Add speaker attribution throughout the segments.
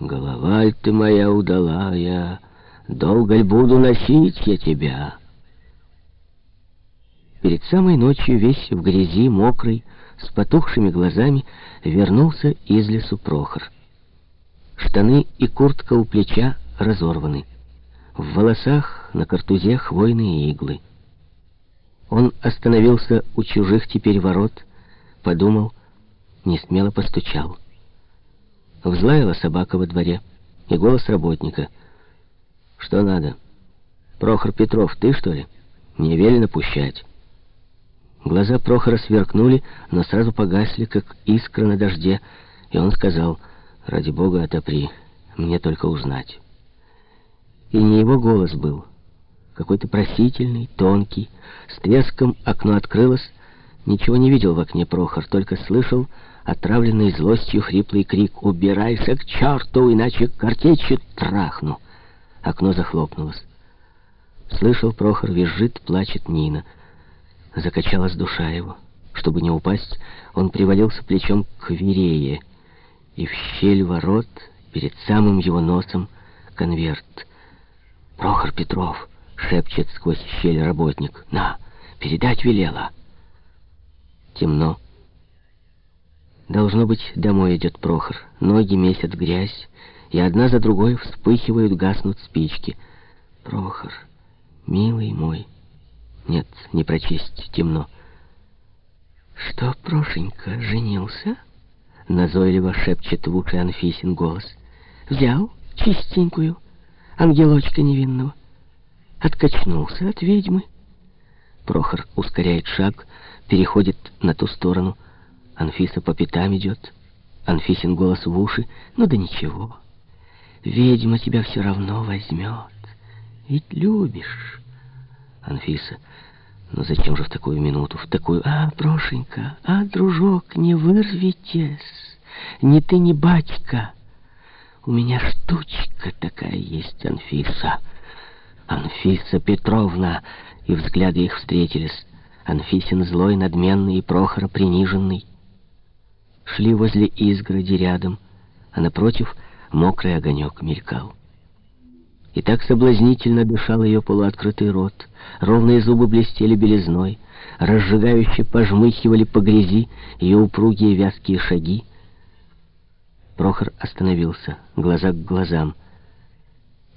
Speaker 1: Голова ты моя удалая, долго ли буду носить я тебя? Перед самой ночью весь в грязи, мокрый, с потухшими глазами, вернулся из лесу Прохор. Штаны и куртка у плеча разорваны. В волосах на картузе хвойные иглы. Он остановился у чужих теперь ворот, подумал, не смело постучал. Взлаяла собака во дворе, и голос работника. «Что надо? Прохор Петров, ты, что ли? Не велено пущать». Глаза Прохора сверкнули, но сразу погасли, как искра на дожде, и он сказал, «Ради бога, отопри, мне только узнать». И не его голос был, какой-то просительный, тонкий, с треском окно открылось, ничего не видел в окне Прохор, только слышал отравленный злостью хриплый крик «Убирайся к черту, иначе картечью трахну!» Окно захлопнулось. Слышал Прохор, визжит, плачет Нина — Закачалась душа его. Чтобы не упасть, он привалился плечом к верее, и в щель ворот, перед самым его носом, конверт. «Прохор Петров!» — шепчет сквозь щель работник. «На, передать велела!» Темно. Должно быть, домой идет Прохор. Ноги месят грязь, и одна за другой вспыхивают, гаснут спички. Прохор, милый мой... Нет, не прочесть, темно. «Что, Прошенька, женился?» Назойливо шепчет в уши Анфисин голос. «Взял чистенькую, ангелочка невинного. Откачнулся от ведьмы». Прохор ускоряет шаг, переходит на ту сторону. Анфиса по пятам идет. Анфисин голос в уши. «Ну да ничего, ведьма тебя все равно возьмет. Ведь любишь». Анфиса. Но «Ну зачем же в такую минуту, в такую... А, Прошенька, а, дружок, не вырвитесь. Ни ты, ни батька. У меня штучка такая есть, Анфиса. Анфиса Петровна. И взгляды их встретились. Анфисин злой, надменный и Прохора приниженный. Шли возле изгороди рядом, а напротив мокрый огонек мелькал. И так соблазнительно дышал ее полуоткрытый рот. Ровные зубы блестели белизной, разжигающе пожмыхивали по грязи ее упругие вязкие шаги. Прохор остановился, глаза к глазам.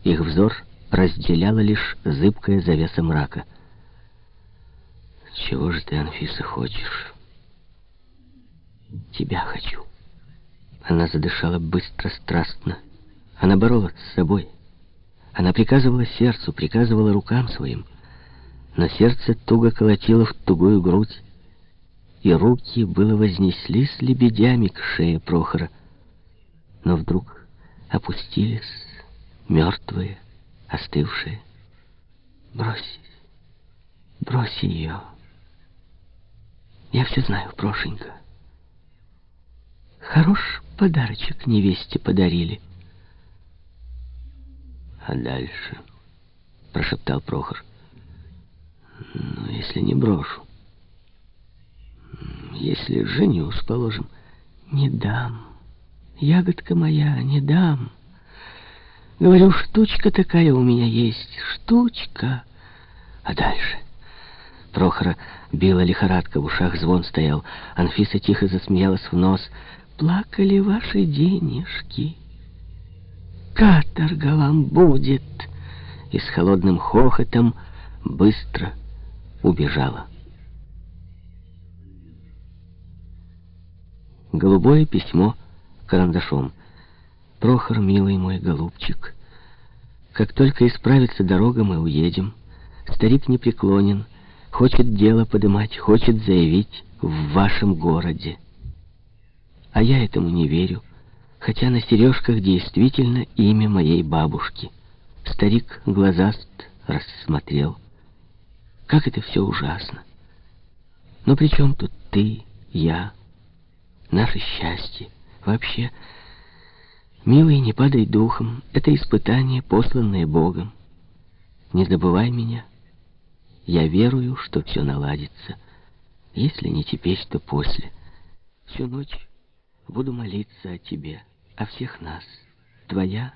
Speaker 1: Их взор разделяла лишь зыбкая завеса мрака. «Чего же ты, Анфиса, хочешь?» «Тебя хочу». Она задышала быстро, страстно. Она боролась с собой. Она приказывала сердцу, приказывала рукам своим, но сердце туго колотило в тугую грудь, и руки было вознеслись лебедями к шее Прохора, но вдруг опустились, мертвые, остывшие. Брось, брось ее. Я все знаю, Прошенька. Хорош подарочек невесте подарили. «А дальше?» — прошептал Прохор. «Ну, если не брошу. Если женюсь, положим, не дам. Ягодка моя, не дам. Говорю, штучка такая у меня есть, штучка. А дальше?» Прохора била лихорадка, в ушах звон стоял. Анфиса тихо засмеялась в нос. «Плакали ваши денежки» каторга вам будет!» И с холодным хохотом быстро убежала. Голубое письмо карандашом. «Прохор, милый мой голубчик, как только исправится дорога, мы уедем. Старик непреклонен, хочет дело подымать, хочет заявить в вашем городе. А я этому не верю хотя на сережках действительно имя моей бабушки. Старик глазаст рассмотрел. Как это все ужасно. Но при чем тут ты, я, наше счастье? Вообще, милый, не падай духом. Это испытание, посланное Богом. Не забывай меня. Я верую, что все наладится. Если не теперь, то после. Всю ночь буду молиться о тебе, о всех нас, твоя